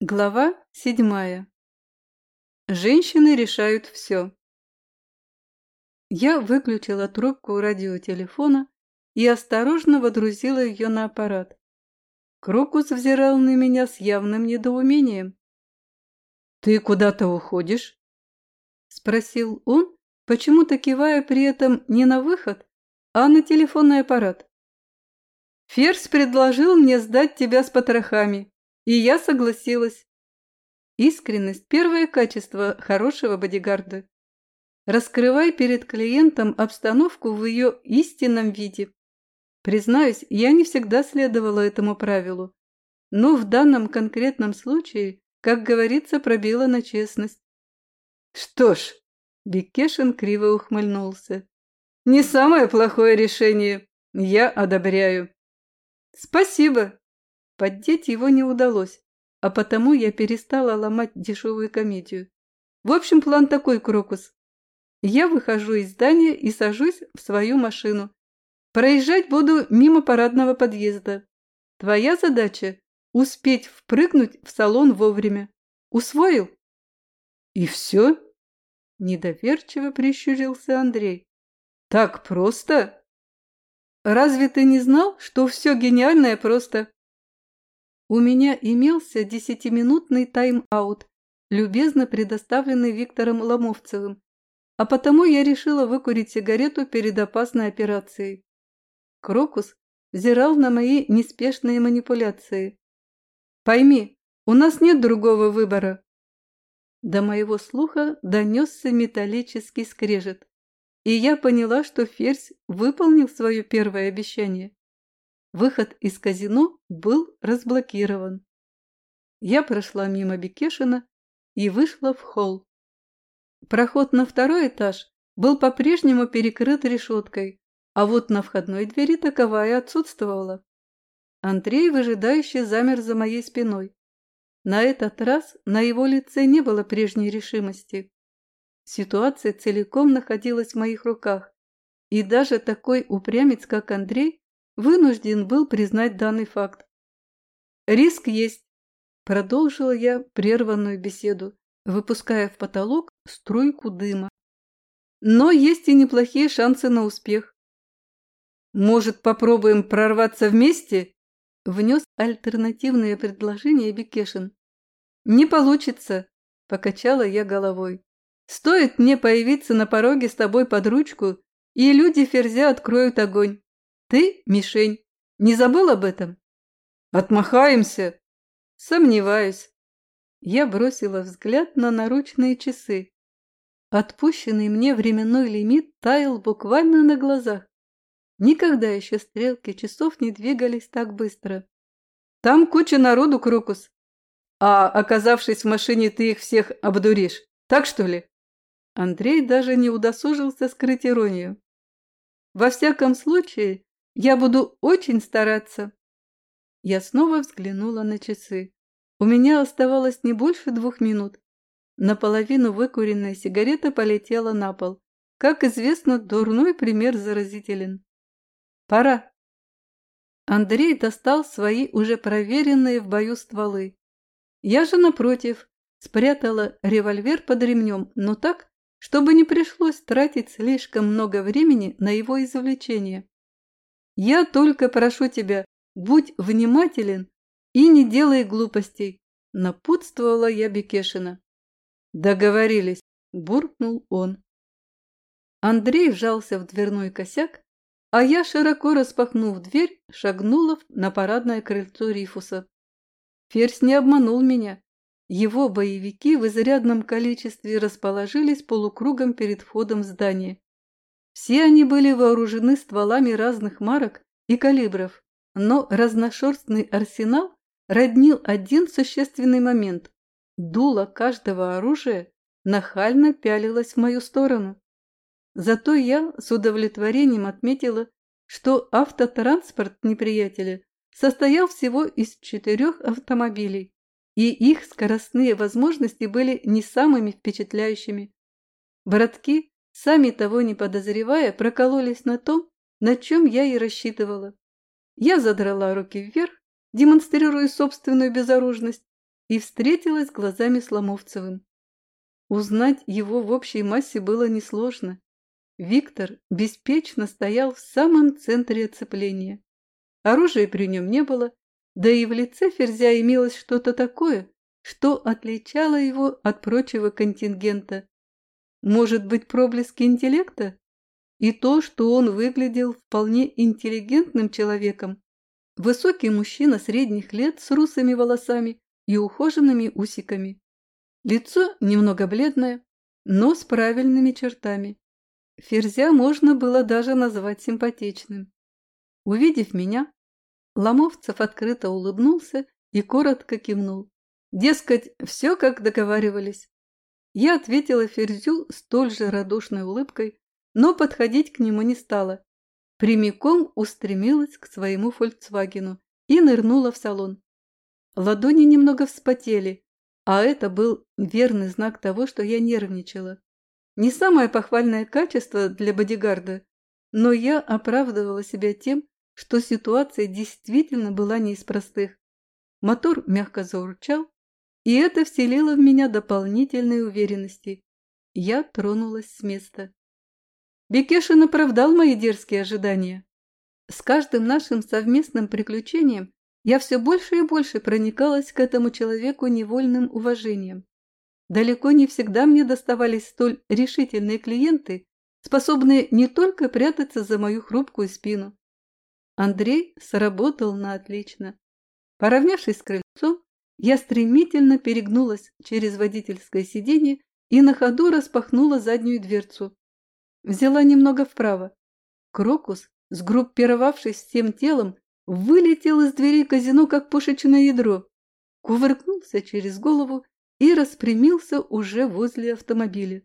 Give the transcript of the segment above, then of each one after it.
Глава седьмая. Женщины решают все. Я выключила трубку радиотелефона и осторожно водрузила ее на аппарат. Крокус взирал на меня с явным недоумением. «Ты куда-то уходишь?» – спросил он, почему-то кивая при этом не на выход, а на телефонный аппарат. «Ферзь предложил мне сдать тебя с потрохами», и я согласилась. Искренность – первое качество хорошего бодигарда. Раскрывай перед клиентом обстановку в ее истинном виде. Признаюсь, я не всегда следовала этому правилу, но в данном конкретном случае, как говорится, пробила на честность. Что ж, Бекешин криво ухмыльнулся. Не самое плохое решение. Я одобряю. Спасибо, Поддеть его не удалось, а потому я перестала ломать дешевую комедию. В общем, план такой, Крокус. Я выхожу из здания и сажусь в свою машину. Проезжать буду мимо парадного подъезда. Твоя задача – успеть впрыгнуть в салон вовремя. Усвоил? И все? Недоверчиво прищурился Андрей. Так просто? Разве ты не знал, что все гениальное просто? У меня имелся десятиминутный тайм-аут, любезно предоставленный Виктором Ломовцевым, а потому я решила выкурить сигарету перед опасной операцией. Крокус взирал на мои неспешные манипуляции. «Пойми, у нас нет другого выбора». До моего слуха донесся металлический скрежет, и я поняла, что Ферзь выполнил свое первое обещание. Выход из казино был разблокирован. Я прошла мимо Бекешина и вышла в холл. Проход на второй этаж был по-прежнему перекрыт решеткой, а вот на входной двери таковая отсутствовала. Андрей выжидающе замер за моей спиной. На этот раз на его лице не было прежней решимости. Ситуация целиком находилась в моих руках, и даже такой упрямец, как Андрей, вынужден был признать данный факт. «Риск есть», – продолжила я прерванную беседу, выпуская в потолок струйку дыма. «Но есть и неплохие шансы на успех». «Может, попробуем прорваться вместе?» – внес альтернативное предложение Бекешин. «Не получится», – покачала я головой. «Стоит мне появиться на пороге с тобой под ручку, и люди Ферзя откроют огонь. Ты – мишень. Не забыл об этом? Отмахаемся. Сомневаюсь. Я бросила взгляд на наручные часы. Отпущенный мне временной лимит таял буквально на глазах. Никогда еще стрелки часов не двигались так быстро. Там куча народу, Крокус. А оказавшись в машине, ты их всех обдуришь. Так что ли? Андрей даже не удосужился скрыть иронию. Во всяком случае, я буду очень стараться. Я снова взглянула на часы. У меня оставалось не больше двух минут. Наполовину выкуренная сигарета полетела на пол. Как известно, дурной пример заразителен. Пора. Андрей достал свои уже проверенные в бою стволы. Я же, напротив, спрятала револьвер под ремнем, но так, чтобы не пришлось тратить слишком много времени на его извлечение. Я только прошу тебя, будь внимателен и не делай глупостей, напутствовала я Бекешина. Договорились, буркнул он. Андрей вжался в дверной косяк, а я, широко распахнув дверь, шагнула на парадное крыльцо Рифуса. Ферзь не обманул меня. Его боевики в изрядном количестве расположились полукругом перед входом в здание. Все они были вооружены стволами разных марок и калибров, но разношерстный арсенал роднил один существенный момент. Дуло каждого оружия нахально пялилось в мою сторону. Зато я с удовлетворением отметила, что автотранспорт неприятеля состоял всего из четырех автомобилей, и их скоростные возможности были не самыми впечатляющими. Братки сами того не подозревая, прокололись на том, на чем я и рассчитывала. Я задрала руки вверх, демонстрируя собственную безоружность, и встретилась глазами с Ломовцевым. Узнать его в общей массе было несложно. Виктор беспечно стоял в самом центре оцепления. Оружия при нем не было, да и в лице Ферзя имелось что-то такое, что отличало его от прочего контингента. Может быть, проблески интеллекта? И то, что он выглядел вполне интеллигентным человеком. Высокий мужчина средних лет с русыми волосами и ухоженными усиками. Лицо немного бледное, но с правильными чертами. Ферзя можно было даже назвать симпатичным. Увидев меня, Ломовцев открыто улыбнулся и коротко кивнул. Дескать, все как договаривались. Я ответила Ферзю столь же радушной улыбкой, но подходить к нему не стала. Прямиком устремилась к своему «Фольксвагену» и нырнула в салон. Ладони немного вспотели, а это был верный знак того, что я нервничала. Не самое похвальное качество для бодигарда, но я оправдывала себя тем, что ситуация действительно была не из простых. Мотор мягко заурчал, и это вселило в меня дополнительной уверенности. Я тронулась с места. Бекешин оправдал мои дерзкие ожидания. С каждым нашим совместным приключением я все больше и больше проникалась к этому человеку невольным уважением. Далеко не всегда мне доставались столь решительные клиенты, способные не только прятаться за мою хрупкую спину, Андрей сработал на отлично. Поравнявшись с крыльцом, я стремительно перегнулась через водительское сиденье и на ходу распахнула заднюю дверцу. Взяла немного вправо. Крокус, сгруппировавшись всем телом, вылетел из двери казино, как пушечное ядро, кувыркнулся через голову и распрямился уже возле автомобиля.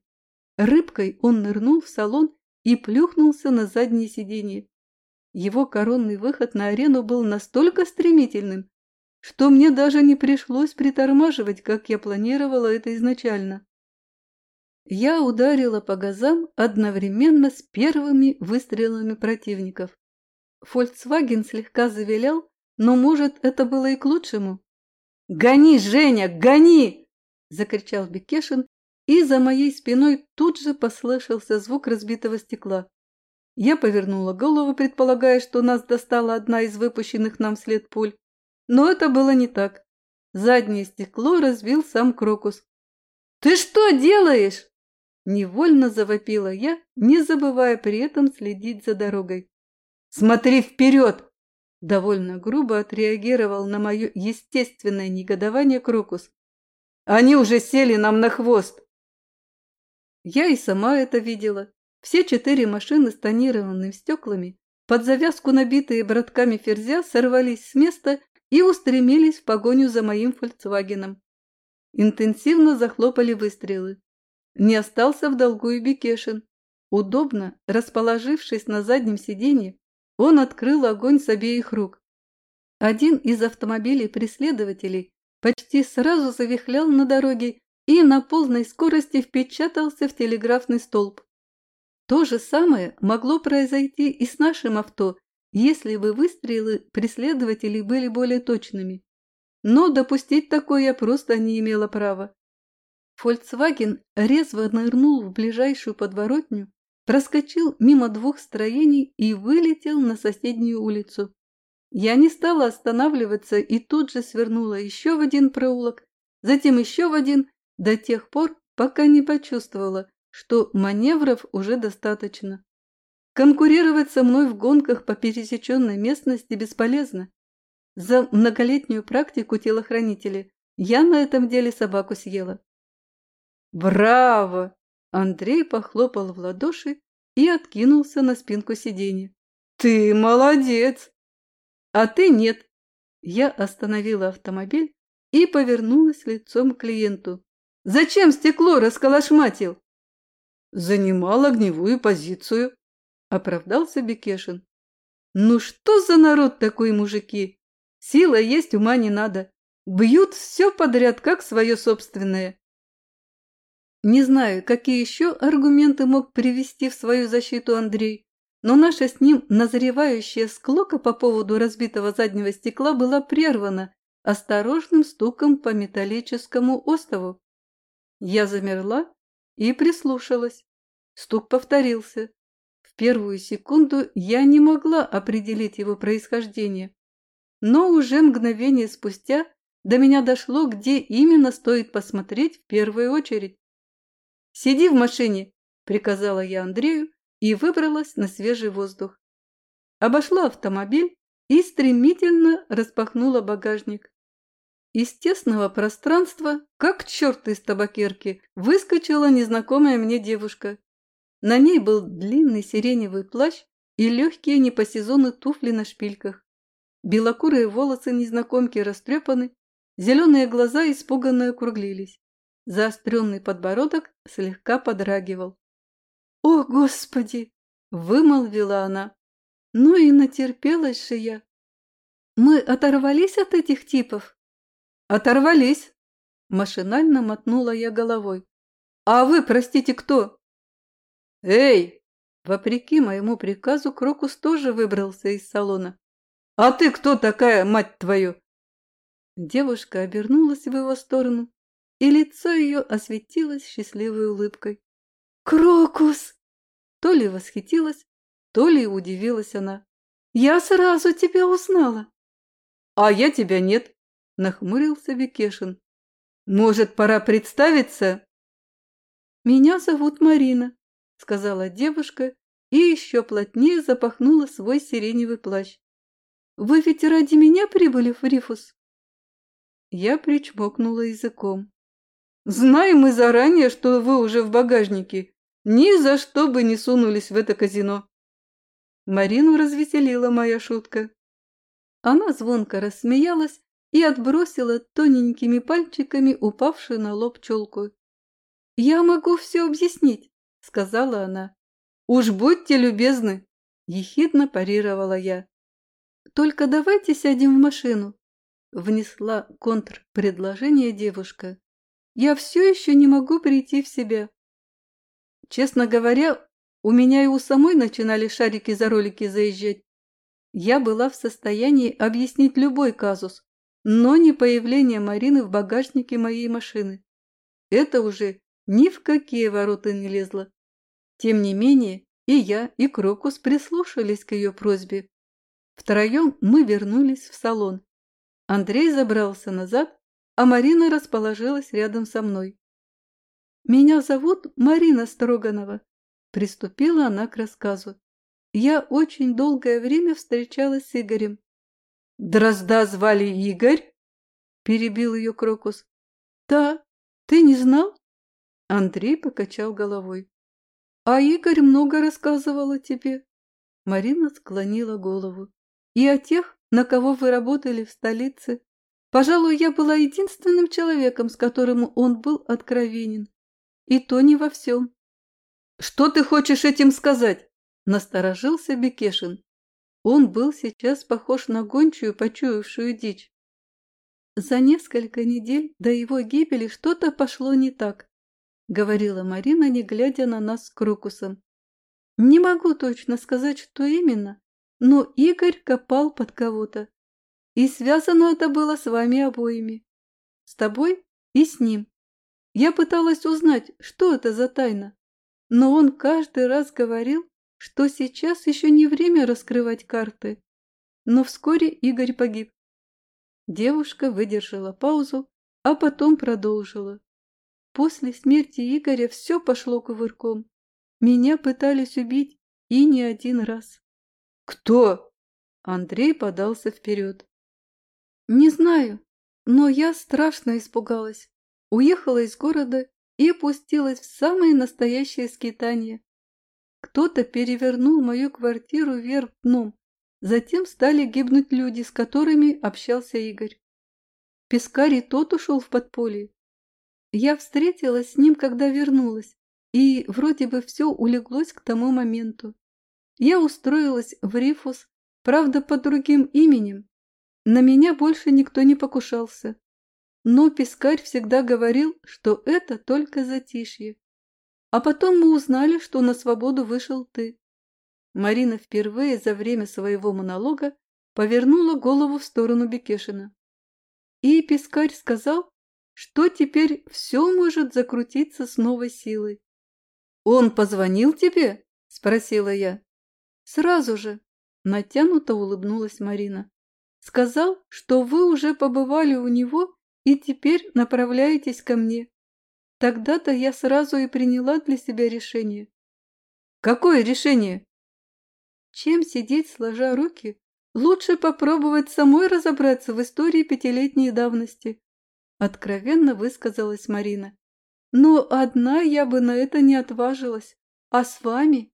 Рыбкой он нырнул в салон и плюхнулся на заднее сиденье. Его коронный выход на арену был настолько стремительным, что мне даже не пришлось притормаживать, как я планировала это изначально. Я ударила по газам одновременно с первыми выстрелами противников. Фольксваген слегка завилял, но, может, это было и к лучшему. «Гони, Женя, гони!» – закричал Бекешин, и за моей спиной тут же послышался звук разбитого стекла. Я повернула голову, предполагая, что нас достала одна из выпущенных нам вслед пуль. Но это было не так. Заднее стекло разбил сам Крокус. «Ты что делаешь?» Невольно завопила я, не забывая при этом следить за дорогой. «Смотри вперед!» Довольно грубо отреагировал на мое естественное негодование Крокус. «Они уже сели нам на хвост!» Я и сама это видела. Все четыре машины с тонированными стеклами, под завязку набитые братками ферзя, сорвались с места и устремились в погоню за моим «Фольксвагеном». Интенсивно захлопали выстрелы. Не остался в долгу и Бекешин. Удобно, расположившись на заднем сиденье, он открыл огонь с обеих рук. Один из автомобилей преследователей почти сразу завихлял на дороге и на полной скорости впечатался в телеграфный столб. То же самое могло произойти и с нашим авто, если бы выстрелы преследователей были более точными. Но допустить такое я просто не имела права. Фольксваген резво нырнул в ближайшую подворотню, проскочил мимо двух строений и вылетел на соседнюю улицу. Я не стала останавливаться и тут же свернула еще в один проулок, затем еще в один, до тех пор, пока не почувствовала, что маневров уже достаточно. Конкурировать со мной в гонках по пересеченной местности бесполезно. За многолетнюю практику телохранителя я на этом деле собаку съела. «Браво!» Андрей похлопал в ладоши и откинулся на спинку сиденья. «Ты молодец!» «А ты нет!» Я остановила автомобиль и повернулась лицом к клиенту. «Зачем стекло расколошматил?» занимал огневую позицию», – оправдался Бекешин. «Ну что за народ такой, мужики? Сила есть, ума не надо. Бьют все подряд, как свое собственное». Не знаю, какие еще аргументы мог привести в свою защиту Андрей, но наша с ним назревающая склока по поводу разбитого заднего стекла была прервана осторожным стуком по металлическому остову. Я замерла и прислушалась. Стук повторился. Первую секунду я не могла определить его происхождение, но уже мгновение спустя до меня дошло, где именно стоит посмотреть в первую очередь. «Сиди в машине!» – приказала я Андрею и выбралась на свежий воздух. Обошла автомобиль и стремительно распахнула багажник. Из тесного пространства, как черт из табакерки, выскочила незнакомая мне девушка. На ней был длинный сиреневый плащ и легкие не по сезону туфли на шпильках. Белокурые волосы незнакомки растрепаны, зеленые глаза испуганно округлились. Заостренный подбородок слегка подрагивал. «О, Господи!» – вымолвила она. «Ну и натерпелась же я!» «Мы оторвались от этих типов?» «Оторвались!» Машинально мотнула я головой. «А вы, простите, кто?» «Эй!» Вопреки моему приказу, Крокус тоже выбрался из салона. «А ты кто такая, мать твою?» Девушка обернулась в его сторону, и лицо ее осветилось счастливой улыбкой. «Крокус!» То ли восхитилась, то ли удивилась она. «Я сразу тебя узнала!» «А я тебя нет!» – нахмурился Бекешин. «Может, пора представиться?» «Меня зовут Марина», – сказала девушка и еще плотнее запахнула свой сиреневый плащ. «Вы ведь ради меня прибыли в Рифус?» Я причмокнула языком. «Знаем мы заранее, что вы уже в багажнике. Ни за что бы не сунулись в это казино». Марину развеселила моя шутка. Она звонко рассмеялась и отбросила тоненькими пальчиками упавшую на лоб челку. «Я могу все объяснить», — сказала она. «Уж будьте любезны», — ехидно парировала я. «Только давайте сядем в машину», — внесла контрпредложение девушка. «Я все еще не могу прийти в себя». Честно говоря, у меня и у самой начинали шарики за ролики заезжать. Я была в состоянии объяснить любой казус, но не появление Марины в багажнике моей машины. Это уже ни в какие ворота не лезло. Тем не менее, и я, и Крокус прислушались к ее просьбе. Втроем мы вернулись в салон. Андрей забрался назад, а Марина расположилась рядом со мной. «Меня зовут Марина Строганова», – приступила она к рассказу. «Я очень долгое время встречалась с Игорем. «Дрозда звали Игорь?» – перебил ее Крокус. «Да, ты не знал?» Андрей покачал головой. «А Игорь много рассказывал о тебе». Марина склонила голову. «И о тех, на кого вы работали в столице. Пожалуй, я была единственным человеком, с которым он был откровенен. И то не во всем». «Что ты хочешь этим сказать?» – насторожился Бекешин. Он был сейчас похож на гончую, почуявшую дичь. «За несколько недель до его гибели что-то пошло не так», — говорила Марина, не глядя на нас с Крокусом. «Не могу точно сказать, что именно, но Игорь копал под кого-то. И связано это было с вами обоими. С тобой и с ним. Я пыталась узнать, что это за тайна, но он каждый раз говорил, что сейчас еще не время раскрывать карты. Но вскоре Игорь погиб. Девушка выдержала паузу, а потом продолжила. После смерти Игоря все пошло кувырком. Меня пытались убить и не один раз. «Кто?» Андрей подался вперед. «Не знаю, но я страшно испугалась. Уехала из города и опустилась в самое настоящее скитание. Кто-то перевернул мою квартиру вверх дном. Затем стали гибнуть люди, с которыми общался Игорь. Пескарь тот ушел в подполье. Я встретилась с ним, когда вернулась, и вроде бы все улеглось к тому моменту. Я устроилась в Рифус, правда, под другим именем. На меня больше никто не покушался. Но Пескарь всегда говорил, что это только затишье. А потом мы узнали, что на свободу вышел ты. Марина впервые за время своего монолога повернула голову в сторону Бекешина. И пескарь сказал, что теперь все может закрутиться с новой силой. «Он позвонил тебе?» – спросила я. «Сразу же», – натянуто улыбнулась Марина. «Сказал, что вы уже побывали у него и теперь направляетесь ко мне. Тогда-то я сразу и приняла для себя решение». «Какое решение?» Чем сидеть сложа руки, лучше попробовать самой разобраться в истории пятилетней давности, откровенно высказалась Марина. Но одна я бы на это не отважилась. А с вами?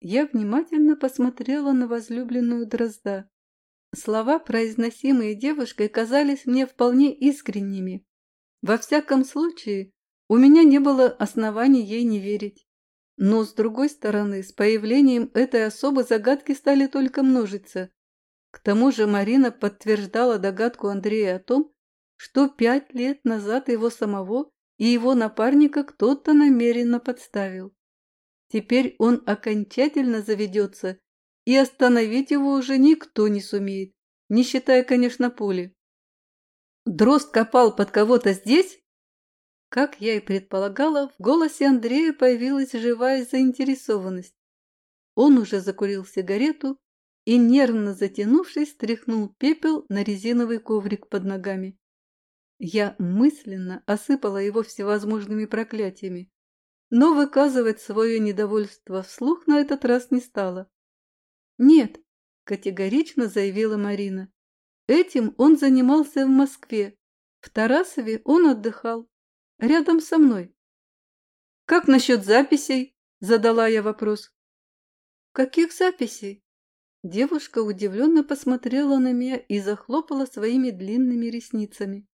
Я внимательно посмотрела на возлюбленную Дрозда. Слова, произносимые девушкой, казались мне вполне искренними. Во всяком случае, у меня не было оснований ей не верить. Но, с другой стороны, с появлением этой особы загадки стали только множиться. К тому же Марина подтверждала догадку Андрея о том, что пять лет назад его самого и его напарника кто-то намеренно подставил. Теперь он окончательно заведется, и остановить его уже никто не сумеет, не считая, конечно, пули. Дрозд копал под кого-то здесь? Как я и предполагала, в голосе Андрея появилась живая заинтересованность. Он уже закурил сигарету и, нервно затянувшись, стряхнул пепел на резиновый коврик под ногами. Я мысленно осыпала его всевозможными проклятиями, но выказывать свое недовольство вслух на этот раз не стала. «Нет», – категорично заявила Марина. «Этим он занимался в Москве. В Тарасове он отдыхал. Рядом со мной». «Как насчет записей?» – задала я вопрос. «Каких записей?» Девушка удивленно посмотрела на меня и захлопала своими длинными ресницами.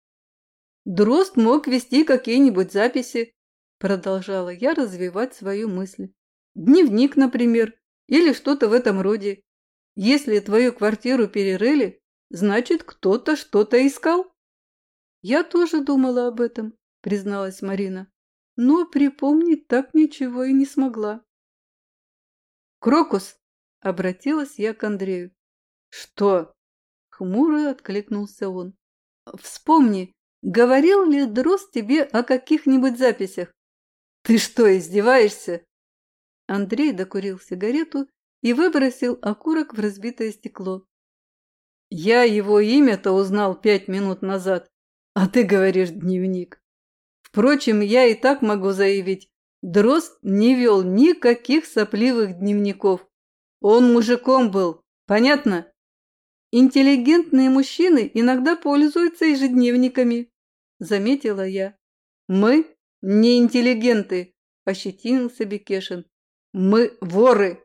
Дрозд мог вести какие-нибудь записи, продолжала я развивать свою мысль. Дневник, например, или что-то в этом роде. Если твою квартиру перерыли, значит, кто-то что-то искал. Я тоже думала об этом, призналась Марина, но припомнить так ничего и не смогла. Крокус, обратилась я к Андрею. Что? Хмуро откликнулся он. Вспомни, Говорил ли Дрос тебе о каких-нибудь записях? Ты что, издеваешься? Андрей докурил сигарету и выбросил окурок в разбитое стекло. Я его имя-то узнал пять минут назад, а ты говоришь дневник. Впрочем, я и так могу заявить, Дрозд не вел никаких сопливых дневников. Он мужиком был, понятно? Интеллигентные мужчины иногда пользуются ежедневниками заметила я. «Мы не интеллигенты», – ощетинился Бекешин. «Мы воры».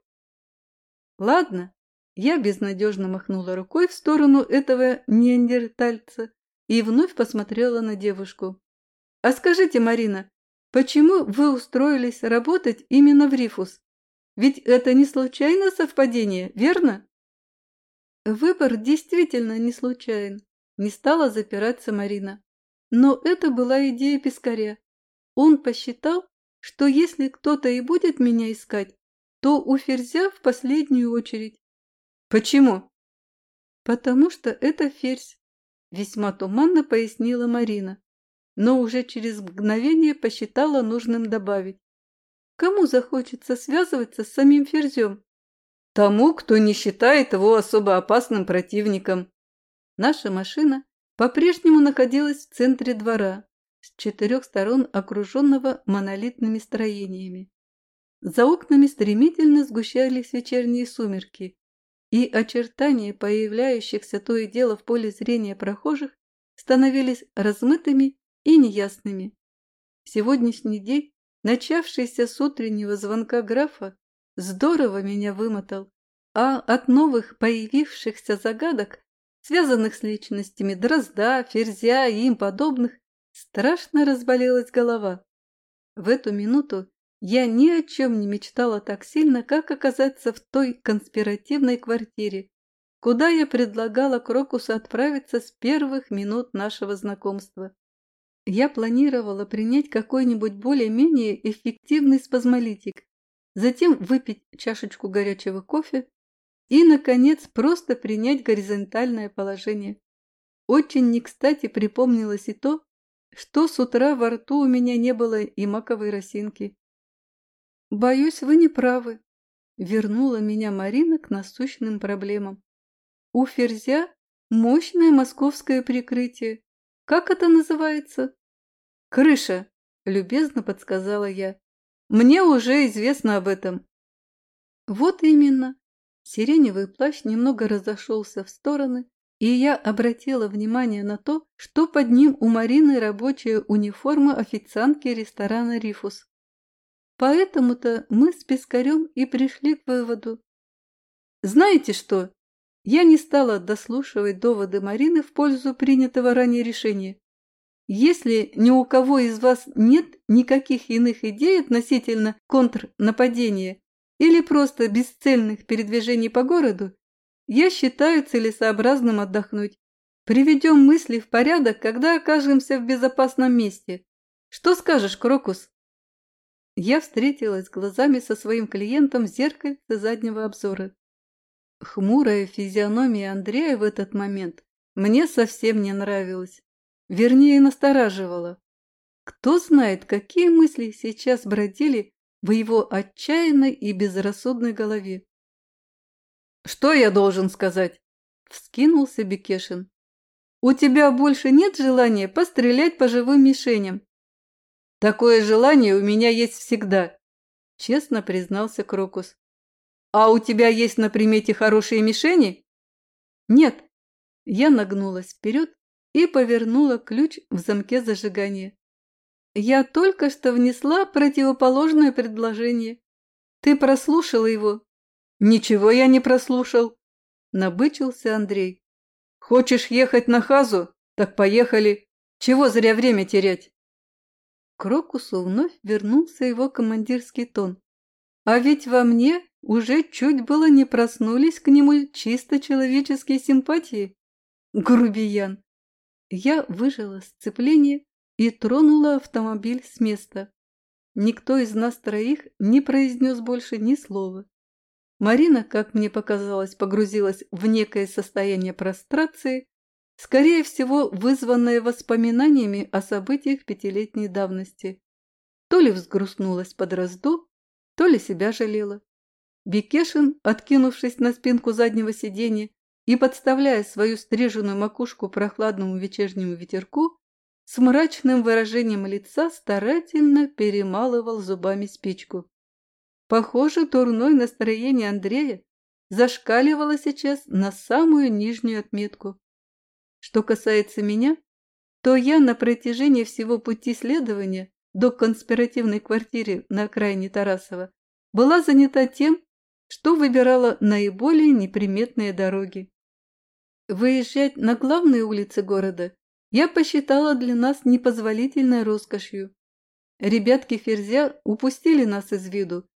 «Ладно», – я безнадежно махнула рукой в сторону этого неандертальца и вновь посмотрела на девушку. «А скажите, Марина, почему вы устроились работать именно в Рифус? Ведь это не случайное совпадение, верно?» Выбор действительно не случайен, не стала запираться Марина. Но это была идея пескаря. Он посчитал, что если кто-то и будет меня искать, то у Ферзя в последнюю очередь. Почему? Потому что это Ферзь, весьма туманно пояснила Марина, но уже через мгновение посчитала нужным добавить. Кому захочется связываться с самим Ферзем? Тому, кто не считает его особо опасным противником. Наша машина по-прежнему находилась в центре двора, с четырех сторон окруженного монолитными строениями. За окнами стремительно сгущались вечерние сумерки, и очертания появляющихся то и дело в поле зрения прохожих становились размытыми и неясными. Сегодняшний день, начавшийся с утреннего звонка графа, здорово меня вымотал, а от новых появившихся загадок связанных с личностями Дрозда, Ферзя и им подобных, страшно разболелась голова. В эту минуту я ни о чем не мечтала так сильно, как оказаться в той конспиративной квартире, куда я предлагала Крокусу отправиться с первых минут нашего знакомства. Я планировала принять какой-нибудь более-менее эффективный спазмолитик, затем выпить чашечку горячего кофе и, наконец, просто принять горизонтальное положение. Очень не кстати припомнилось и то, что с утра во рту у меня не было и маковой росинки. «Боюсь, вы не правы», — вернула меня Марина к насущным проблемам. «У Ферзя мощное московское прикрытие. Как это называется?» «Крыша», — любезно подсказала я. «Мне уже известно об этом». «Вот именно». Сиреневый плащ немного разошелся в стороны, и я обратила внимание на то, что под ним у Марины рабочая униформа официантки ресторана «Рифус». Поэтому-то мы с Пискарем и пришли к выводу. Знаете что? Я не стала дослушивать доводы Марины в пользу принятого ранее решения. Если ни у кого из вас нет никаких иных идей относительно контрнападения или просто бесцельных передвижений по городу, я считаю целесообразным отдохнуть. Приведем мысли в порядок, когда окажемся в безопасном месте. Что скажешь, Крокус? Я встретилась глазами со своим клиентом в зеркальце заднего обзора. Хмурая физиономия Андрея в этот момент мне совсем не нравилась. Вернее, настораживала. Кто знает, какие мысли сейчас бродили в его отчаянной и безрассудной голове. «Что я должен сказать?» – вскинулся Бекешин. «У тебя больше нет желания пострелять по живым мишеням?» «Такое желание у меня есть всегда», – честно признался Крокус. «А у тебя есть на примете хорошие мишени?» «Нет». Я нагнулась вперед и повернула ключ в замке зажигания. «Я только что внесла противоположное предложение. Ты прослушала его «Ничего я не прослушал», – набычился Андрей. «Хочешь ехать на Хазу? Так поехали. Чего зря время терять?» Крокусу вновь вернулся его командирский тон. А ведь во мне уже чуть было не проснулись к нему чисто человеческие симпатии. Грубиян. Я выжила сцепление и тронула автомобиль с места. Никто из нас троих не произнес больше ни слова. Марина, как мне показалось, погрузилась в некое состояние прострации, скорее всего, вызванное воспоминаниями о событиях пятилетней давности. То ли взгрустнулась под разду, то ли себя жалела. Бекешин, откинувшись на спинку заднего сиденья и подставляя свою стриженную макушку прохладному вечернему ветерку, с мрачным выражением лица старательно перемалывал зубами спичку. Похоже, дурное настроение Андрея зашкаливало сейчас на самую нижнюю отметку. Что касается меня, то я на протяжении всего пути следования до конспиративной квартиры на окраине Тарасова была занята тем, что выбирала наиболее неприметные дороги. Выезжать на главные улицы города я посчитала для нас непозволительной роскошью. Ребятки Ферзя упустили нас из виду,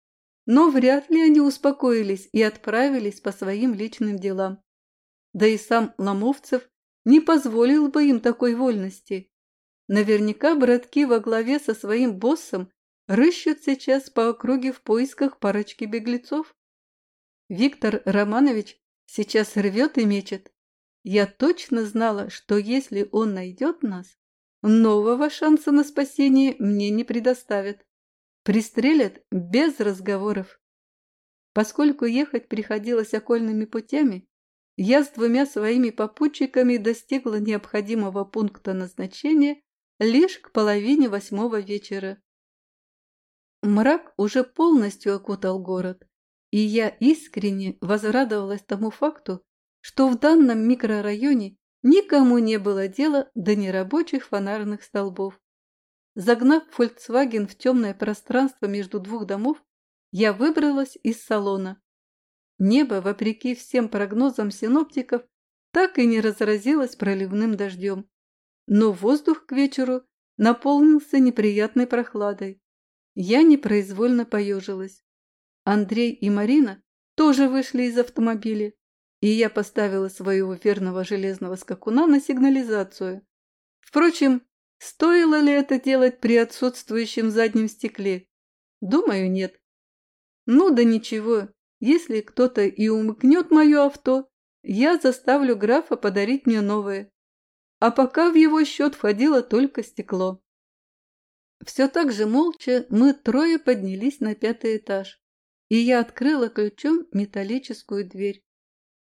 но вряд ли они успокоились и отправились по своим личным делам. Да и сам Ломовцев не позволил бы им такой вольности. Наверняка братки во главе со своим боссом рыщут сейчас по округе в поисках парочки беглецов. Виктор Романович сейчас рвет и мечет. Я точно знала, что если он найдет нас, нового шанса на спасение мне не предоставят. Пристрелят без разговоров. Поскольку ехать приходилось окольными путями, я с двумя своими попутчиками достигла необходимого пункта назначения лишь к половине восьмого вечера. Мрак уже полностью окутал город, и я искренне возрадовалась тому факту, что в данном микрорайоне никому не было дела до нерабочих фонарных столбов. Загнав «Фольксваген» в темное пространство между двух домов, я выбралась из салона. Небо, вопреки всем прогнозам синоптиков, так и не разразилось проливным дождем. Но воздух к вечеру наполнился неприятной прохладой. Я непроизвольно поежилась. Андрей и Марина тоже вышли из автомобиля, и я поставила своего верного железного скакуна на сигнализацию. Впрочем, Стоило ли это делать при отсутствующем заднем стекле? Думаю, нет. Ну да ничего, если кто-то и умыкнет мое авто, я заставлю графа подарить мне новое. а пока в его счет входило только стекло. Все так же молча мы трое поднялись на пятый этаж, и я открыла ключом металлическую дверь.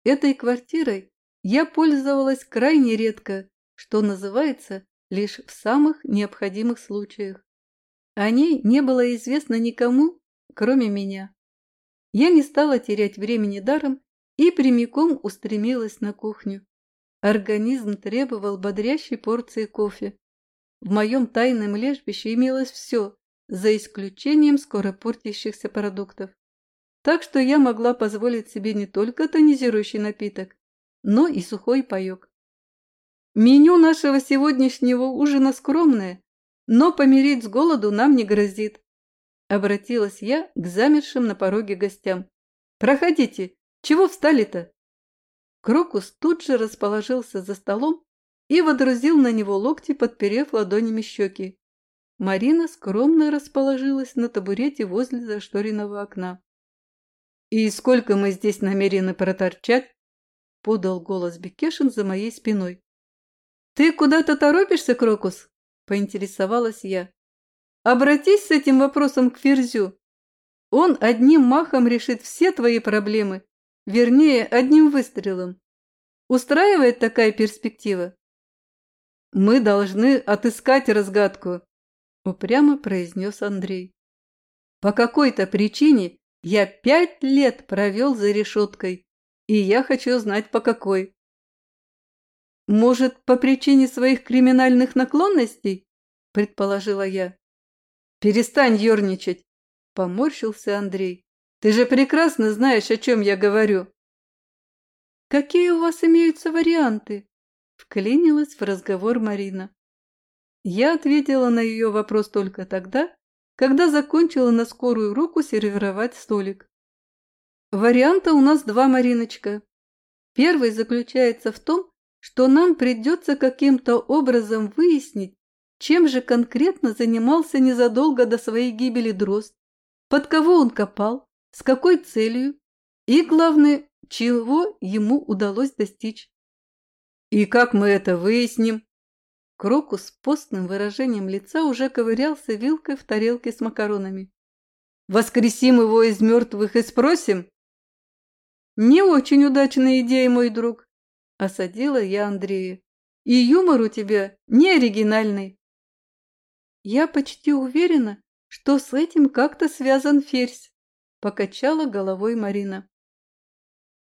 Этой квартирой я пользовалась крайне редко, что называется, лишь в самых необходимых случаях. О ней не было известно никому, кроме меня. Я не стала терять времени даром и прямиком устремилась на кухню. Организм требовал бодрящей порции кофе. В моем тайном лежбище имелось все, за исключением скоропортящихся продуктов. Так что я могла позволить себе не только тонизирующий напиток, но и сухой паек. Меню нашего сегодняшнего ужина скромное, но помереть с голоду нам не грозит. Обратилась я к замершим на пороге гостям. «Проходите! Чего встали-то?» Крокус тут же расположился за столом и водрузил на него локти, подперев ладонями щеки. Марина скромно расположилась на табурете возле зашторенного окна. «И сколько мы здесь намерены проторчать?» — подал голос Бекешин за моей спиной. «Ты куда-то торопишься, Крокус?» — поинтересовалась я. Обратись с этим вопросом к Ферзю. Он одним махом решит все твои проблемы, вернее, одним выстрелом. Устраивает такая перспектива? Мы должны отыскать разгадку, упрямо произнес Андрей. По какой-то причине я пять лет провел за решеткой, и я хочу знать, по какой. Может, по причине своих криминальных наклонностей? Предположила я. «Перестань ерничать!» – поморщился Андрей. «Ты же прекрасно знаешь, о чем я говорю!» «Какие у вас имеются варианты?» – вклинилась в разговор Марина. Я ответила на ее вопрос только тогда, когда закончила на скорую руку сервировать столик. Варианта у нас два, Мариночка. Первый заключается в том, что нам придется каким-то образом выяснить, чем же конкретно занимался незадолго до своей гибели дрозд? Под кого он копал? С какой целью? И, главное, чего ему удалось достичь? «И как мы это выясним?» Крокус с постным выражением лица уже ковырялся вилкой в тарелке с макаронами. «Воскресим его из мертвых и спросим?» «Не очень удачная идея, мой друг», – осадила я Андрея. «И юмор у тебя не оригинальный. «Я почти уверена, что с этим как-то связан ферзь», – покачала головой Марина.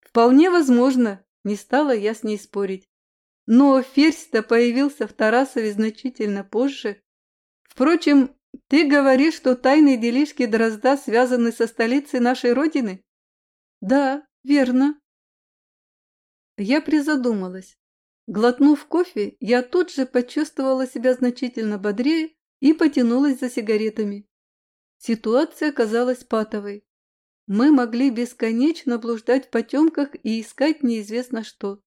«Вполне возможно», – не стала я с ней спорить. «Но ферзь-то появился в Тарасове значительно позже. Впрочем, ты говоришь, что тайные делишки Дрозда связаны со столицей нашей Родины?» «Да, верно». Я призадумалась. Глотнув кофе, я тут же почувствовала себя значительно бодрее и потянулась за сигаретами. Ситуация казалась патовой. Мы могли бесконечно блуждать в потемках и искать неизвестно что.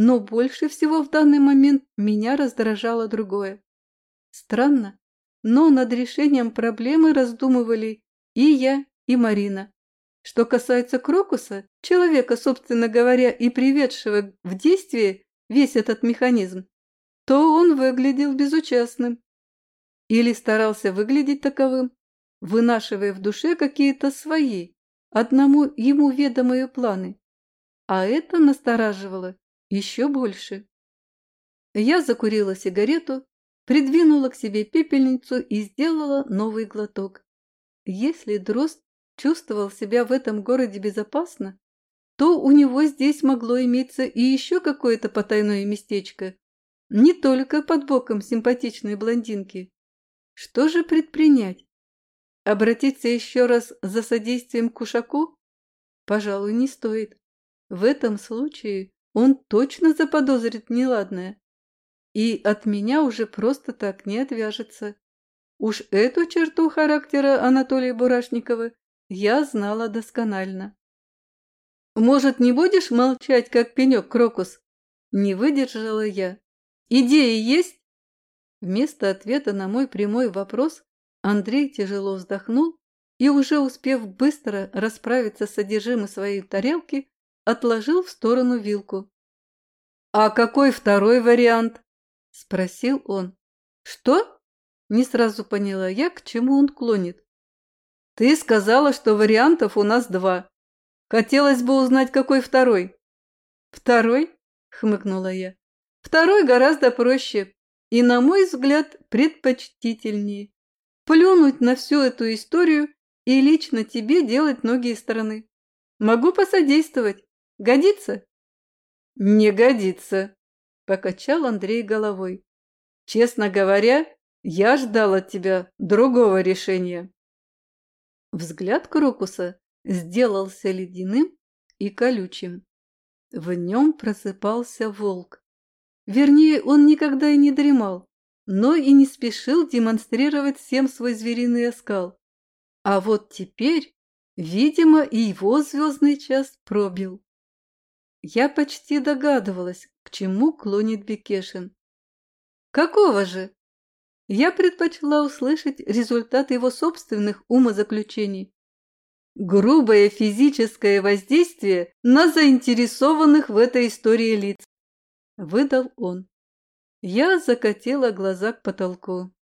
Но больше всего в данный момент меня раздражало другое. Странно, но над решением проблемы раздумывали и я, и Марина. Что касается Крокуса, человека, собственно говоря, и приведшего в действие весь этот механизм, то он выглядел безучастным. Или старался выглядеть таковым, вынашивая в душе какие-то свои, одному ему ведомые планы. А это настораживало еще больше. Я закурила сигарету, придвинула к себе пепельницу и сделала новый глоток. Если Дрозд чувствовал себя в этом городе безопасно, то у него здесь могло иметься и еще какое-то потайное местечко, не только под боком симпатичной блондинки. Что же предпринять? Обратиться еще раз за содействием к Ушаку? Пожалуй, не стоит. В этом случае он точно заподозрит неладное. И от меня уже просто так не отвяжется. Уж эту черту характера Анатолия Бурашникова я знала досконально. «Может, не будешь молчать, как пенек, Крокус?» Не выдержала я. «Идеи есть?» Вместо ответа на мой прямой вопрос Андрей тяжело вздохнул и, уже успев быстро расправиться с содержимым своей тарелки, отложил в сторону вилку. «А какой второй вариант?» – спросил он. «Что?» – не сразу поняла я, к чему он клонит. «Ты сказала, что вариантов у нас два. Хотелось бы узнать, какой второй». «Второй?» – хмыкнула я. «Второй гораздо проще и, на мой взгляд, предпочтительнее. Плюнуть на всю эту историю и лично тебе делать ноги из стороны. Могу посодействовать. Годится?» «Не годится», – покачал Андрей головой. «Честно говоря, я ждал от тебя другого решения». Взгляд Крокуса сделался ледяным и колючим. В нем просыпался волк. Вернее, он никогда и не дремал, но и не спешил демонстрировать всем свой звериный оскал. А вот теперь, видимо, и его звездный час пробил. Я почти догадывалась, к чему клонит Бекешин. Какого же? Я предпочла услышать результат его собственных умозаключений. Грубое физическое воздействие на заинтересованных в этой истории лиц выдал он. Я закатила глаза к потолку.